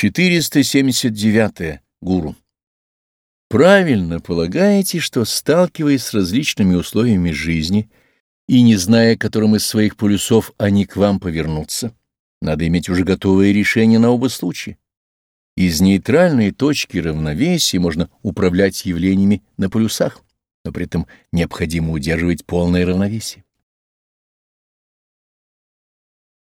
479. -е. Гуру. Правильно полагаете, что, сталкиваясь с различными условиями жизни и не зная, которым из своих полюсов они к вам повернутся, надо иметь уже готовое решение на оба случая. Из нейтральной точки равновесия можно управлять явлениями на полюсах, но при этом необходимо удерживать полное равновесие.